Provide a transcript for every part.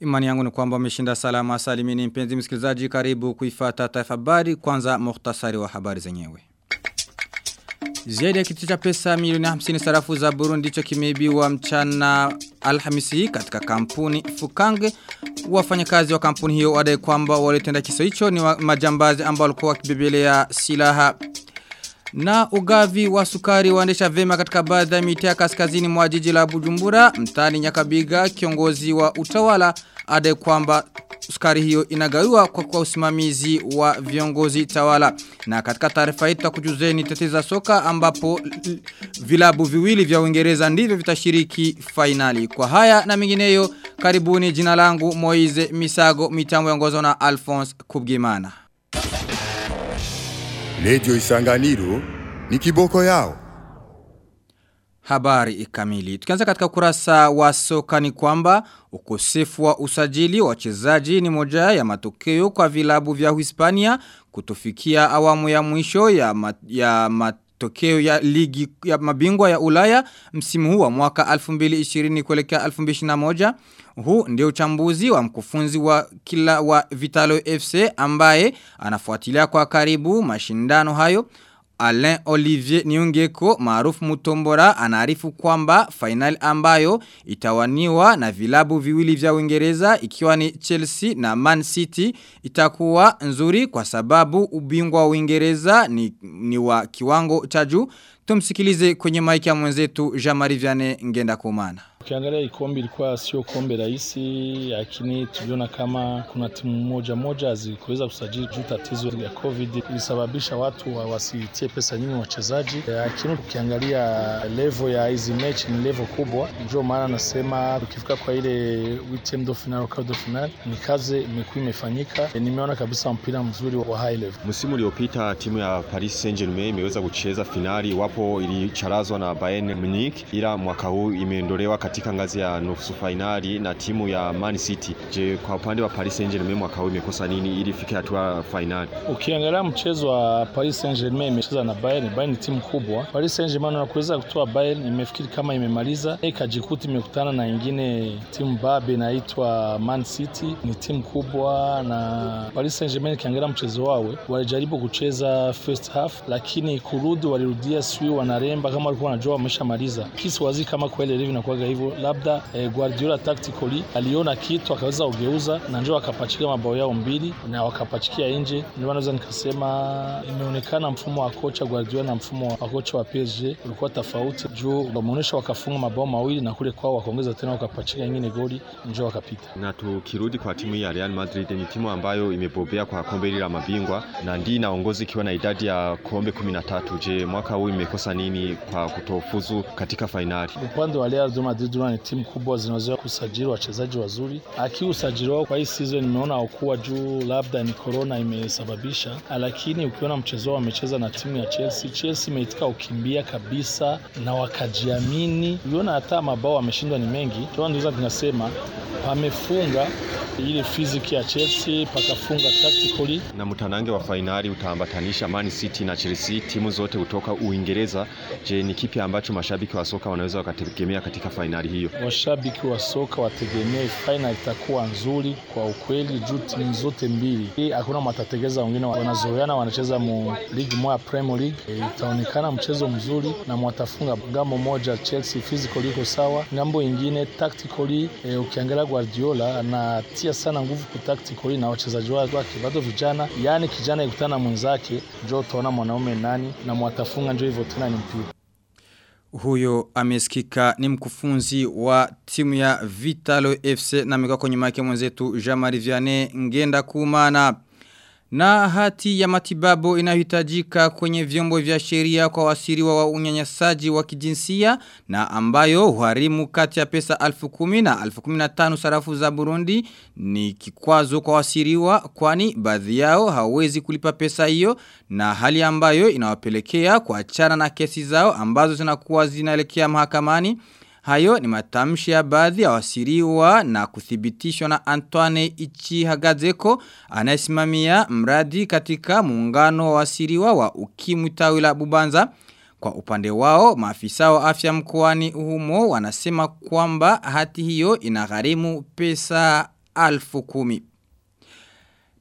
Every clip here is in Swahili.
Imani yangu ni kwamba umeshinda salama salimini mpenzi msikilizaji karibu kuifata taarifa habari kwanza muhtasari wa habari zenyewe. Zaidi ya kitu cha pesa milioni 50 sarafu za Burundi ndicho kimeibiwa mchana Alhamisi katika kampuni Fukange. Wafanyakazi wa kampuni hiyo wadai kwamba walitenda kisa hicho ni majambazi ambao walikuwa wakibebelea silaha na ugavi wa sukari waendesha vema katika baadhi ya mitaa kaskazini mwa jiji la Bujumbura, mtani Nyakabiga, kiongozi wa utawala ade kwamba sukari hiyo inagawiwa kwa kwa usimamizi wa viongozi tawala. Na katika taarifa hii tutakujuzeni teteza soka ambapo vilabu viwili vya Uingereza ndivyo vitashiriki fainali. Kwa haya na mingineyo, karibuni jina langu Moize Misago, mitambo yaongozwa na Alphonse Kubgimana. Lejo isanganiro ni kiboko yao. Habari ikamili. Tukianza katika kurasa wa soka ni kwamba ukosefu wa usajili wa wachezaji ni moja ya matokeo kwa vilabu vya Hispania kutofikia awamu ya mwisho ya, mat, ya matokeo ya ligi ya mabingwa ya Ulaya msimu huu wa mwaka 2020 kuelekea 2021. Huu ndio uchambuzi wa mkufunzi wa kila wa Vitalo FC ambaye anafuatilia kwa karibu mashindano hayo. Alain Olivier Niungeko maarufu Mutombora anaarifu kwamba final ambayo itawaniwa na vilabu viwili vya Uingereza ikiwa ni Chelsea na Man City itakuwa nzuri kwa sababu ubingwa wa Uingereza ni, ni wa kiwango cha juu. Tumsikilize kwenye maiki ya mwenzetu Jean-Marie Vianney Ngenda Kumana. Ukiangalia ikombe ilikuwa sio kombe rahisi, lakini tuliona kama kuna timu moja moja hazikuweza kusajili juu tatizo ya COVID ilisababisha watu wa wasitie pesa nyingi wachezaji, lakini ukiangalia level ya hizi mechi ni level kubwa. Ndio maana nasema ukifika kwa ile weekend of final quart de final ni kazi imekuwa imefanyika. Nimeona kabisa mpira mzuri wa high level. Msimu uliopita timu ya Paris Saint-Germain imeweza kucheza finali wapo ilicharazwa na Bayern Munich, ila mwaka huu imeondolewa katika ngazi ya nusu fainali na timu ya Man City. Je, kwa upande wa Paris Saint-Germain mwaka huu imekosa nini ili ifike hatua fainali? Ukiangalia mchezo wa Paris Saint-Germain imecheza na Bayern, Bayern ni timu kubwa. Paris Saint-Germain wanakuweza kutoa Bayern, imefikiri kama imemaliza, ikajikuta imekutana na ingine timu babe inaitwa Man City, ni timu kubwa na Paris Saint-Germain ikiangalia mchezo wao walijaribu kucheza first half, lakini kurudi walirudia sio wanaremba kama walikuwa wanajua wameshamaliza. Kisi wazi kama kweli ilivyo inakuwa hivyo labda eh, Guardiola tactically aliona kitu akaweza kugeuza na ndio akapachika mabao yao mbili na wakapachikia nje. Ndio naweza nikasema imeonekana mfumo wa kocha Guardiola na mfumo wa kocha wa PSG ulikuwa tofauti, juu wameonyesha wakafunga mabao mawili na kule kwao wakaongeza tena wakapachika nyingine goli ndio wakapita. Na tukirudi kwa timu ya Real Madrid, ni timu ambayo imebobea kwa kombe hili la mabingwa na ndiyo inaongoza ikiwa na idadi ya kombe 13. Je, mwaka huu imekosa nini kwa kutofuzu katika fainali? Upande wa Real Madrid ni timu kubwa zinaweza kusajili wachezaji wazuri. Aki usajili wao kwa hii season nimeona haukuwa juu, labda ni corona imesababisha, lakini ukiona mchezo wao wamecheza na timu ya Chelsea, Chelsea imeitika ukimbia kabisa na wakajiamini. Uliona hata mabao wameshindwa ni mengi, ndio tunasema wamefunga ile fiziki ya Chelsea pakafunga tactically. Na mtanange wa fainali utaambatanisha Man City na Chelsea, timu zote kutoka Uingereza. Je, ni kipi ambacho mashabiki wa soka wanaweza wakategemea katika fainali hiyo? Washabiki wa soka wategemee fainali itakuwa nzuri kwa ukweli, juu timu zote mbili hii hakuna matategeza, wengine wanazoeana, wanacheza mu ligi moja Premier League. E, itaonekana mchezo mzuri na mwatafunga ng'ambo moja. Chelsea physical iko sawa, ng'ambo ingine tactically. E, ukiangalia Guardiola anatia sana nguvu ku tactically na wachezaji wake bado vijana, yani kijana ikutana na mwenzake, njo utaona mwanaume nani na mwatafunga, njo hivyo tena ni mpira. Huyo amesikika ni mkufunzi wa timu ya Vitalo FC na mika kwenye make mwenzetu Jean-Marie Vianney Ngenda Kumana. Na hati ya matibabu inahitajika kwenye vyombo vya sheria kwa wasiriwa wa unyanyasaji wa kijinsia na ambayo huharimu kati ya pesa alfu kumi na alfu kumi na tano sarafu za Burundi ni kikwazo kwa wasiriwa kwani baadhi yao hawezi kulipa pesa hiyo na hali ambayo inawapelekea kuachana na kesi zao ambazo zinakuwa zinaelekea mahakamani. Hayo ni matamshi ya baadhi ya wasiriwa na kuthibitishwa na Antoine Ichihagazeko anayesimamia mradi katika muungano wa wasiriwa wa ukimwi tawi la Bubanza. Kwa upande wao, maafisa wa afya mkoani humo wanasema kwamba hati hiyo inagharimu pesa alfu kumi.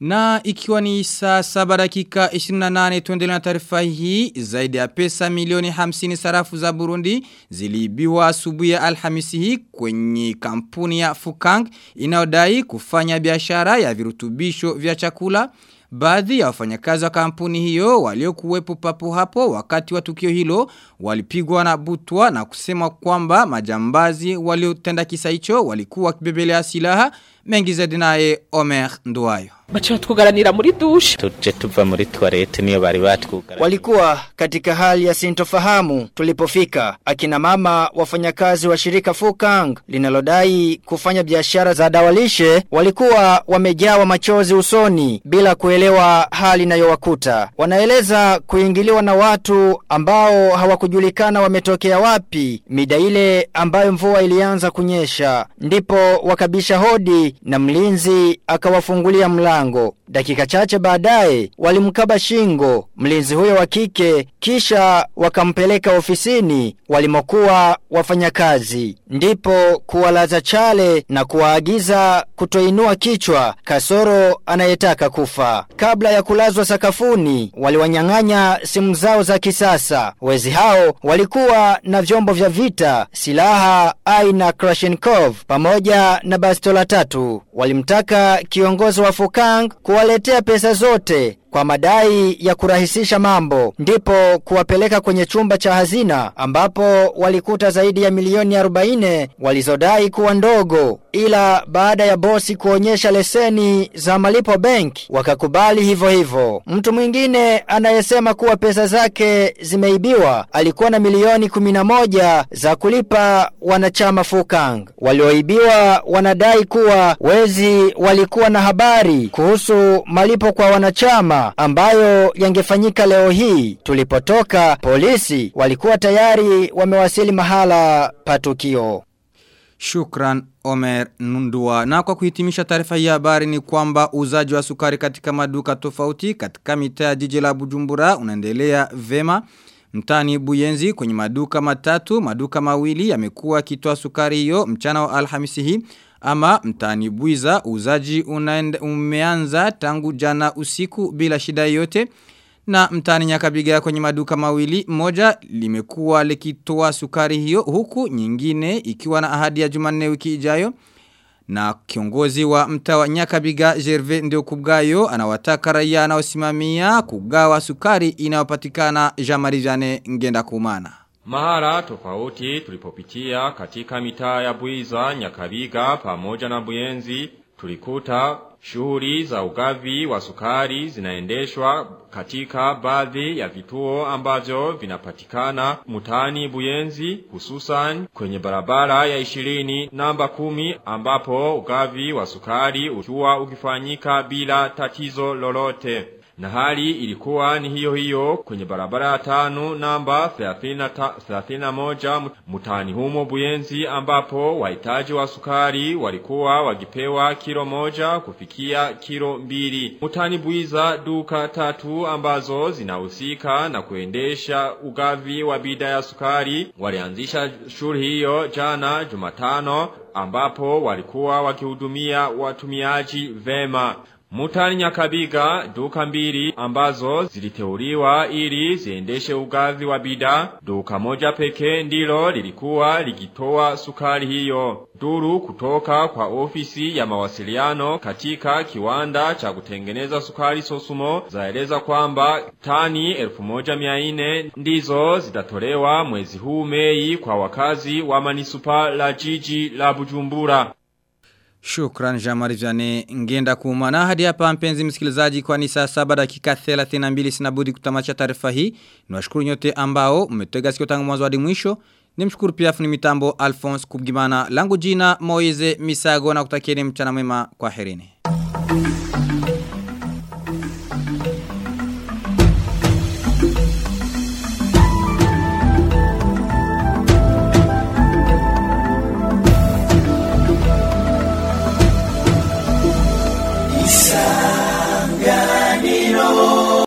Na ikiwa ni saa saba dakika 28 tuendele na taarifa hii. Zaidi ya pesa milioni 50 sarafu za Burundi ziliibiwa asubuhi ya Alhamisi hii kwenye kampuni ya Fukang inayodai kufanya biashara ya virutubisho vya chakula. Baadhi ya wafanyakazi wa kampuni hiyo waliokuwepo papo hapo wakati wa tukio hilo walipigwa na butwa na kusema kwamba majambazi waliotenda kisa hicho walikuwa kibebelea silaha mengi zaidi naye Omer Nduwayo. Bacha tukugaranira muri dushe tuje tuva muri toilette niyo bari batukugaranira. Walikuwa katika hali ya sintofahamu tulipofika. Akina mama wafanyakazi wa shirika Fukang linalodai kufanya biashara za dawalishe walikuwa wamejawa machozi usoni bila kuelewa hali inayowakuta. Wanaeleza kuingiliwa na watu ambao hawakujulikana wametokea wapi mida ile ambayo mvua ilianza kunyesha. Ndipo wakabisha hodi na mlinzi akawafungulia mlango. Dakika chache baadaye walimkaba shingo mlinzi huyo wa kike kisha wakampeleka ofisini walimokuwa wafanyakazi. Ndipo kuwalaza chale na kuwaagiza kutoinua kichwa kasoro anayetaka kufa. Kabla ya kulazwa sakafuni waliwanyang'anya simu zao za kisasa. Wezi hao walikuwa na vyombo vya vita, silaha aina Krashenkov pamoja na bastola tatu. Walimtaka kiongozi wa Fukang kuwaletea pesa zote kwa madai ya kurahisisha mambo ndipo kuwapeleka kwenye chumba cha hazina ambapo walikuta zaidi ya milioni 40 walizodai kuwa ndogo. Ila baada ya bosi kuonyesha leseni za malipo bank wakakubali hivyo hivyo. Mtu mwingine anayesema kuwa pesa zake zimeibiwa alikuwa na milioni 11 za kulipa wanachama Fukang walioibiwa wanadai kuwa wezi walikuwa na habari kuhusu malipo kwa wanachama ambayo yangefanyika leo hii tulipotoka polisi walikuwa tayari wamewasili mahala pa tukio Shukran Omer Nundua. Na kwa kuhitimisha taarifa hii ya habari ni kwamba uzaji wa sukari katika maduka tofauti katika mitaa jiji la Bujumbura unaendelea vema. Mtani Buyenzi kwenye maduka matatu, maduka mawili yamekuwa kitoa sukari hiyo mchana wa Alhamisi hii. Ama mtani Buiza uzaji umeanza tangu jana usiku bila shida yote. Na mtani nyakabiga kwenye maduka mawili moja limekuwa likitoa sukari hiyo huku nyingine ikiwa na ahadi ya jumanne wiki ijayo. Na kiongozi wa mtawa wa Nyakabiga Gerve ndio kubgayo anawataka raia anaosimamia kugawa sukari inayopatikana Jamarijane ngenda kumana. Mahara tofauti tulipopitia katika mitaa ya Buiza, Nyakabiga pamoja na Buyenzi tulikuta shughuli za ugavi wa sukari zinaendeshwa katika baadhi ya vituo ambavyo vinapatikana mutani Buyenzi hususan kwenye barabara ya ishirini namba kumi ambapo ugavi wa sukari ukiwa ukifanyika bila tatizo lolote. Na hali ilikuwa ni hiyo hiyo kwenye barabara ya tano namba 31 mutani humo buyenzi ambapo wahitaji wa sukari walikuwa wakipewa kilo moja kufikia kilo mbili. Mutani buiza duka tatu ambazo zinahusika na kuendesha ugavi wa bidhaa ya sukari walianzisha shughuli hiyo jana Jumatano ambapo walikuwa wakihudumia watumiaji vema. Mutani Nyakabiga duka mbili ambazo ziliteuliwa ili ziendeshe ugavi wa bida Duka moja peke ndilo lilikuwa likitoa sukari hiyo. Duru kutoka kwa ofisi ya mawasiliano katika kiwanda cha kutengeneza sukari Sosumo zaeleza kwamba tani 1400 ndizo zitatolewa mwezi huu Mei kwa wakazi wa manisupa la jiji la Bujumbura. Shukran Jamari Jane ngenda kumana hadi hapa mpenzi msikilizaji kwa ni saa saba dakika 32 sinabudi kutamacha taarifa hii. Niwashukuru nyote ambao mmetega sikio tangu mwanzo hadi mwisho. Nimshukuru pia funi mitambo Alphonse Kubgimana langu jina Moize Misago na kutakieni mchana mwema kwa herini.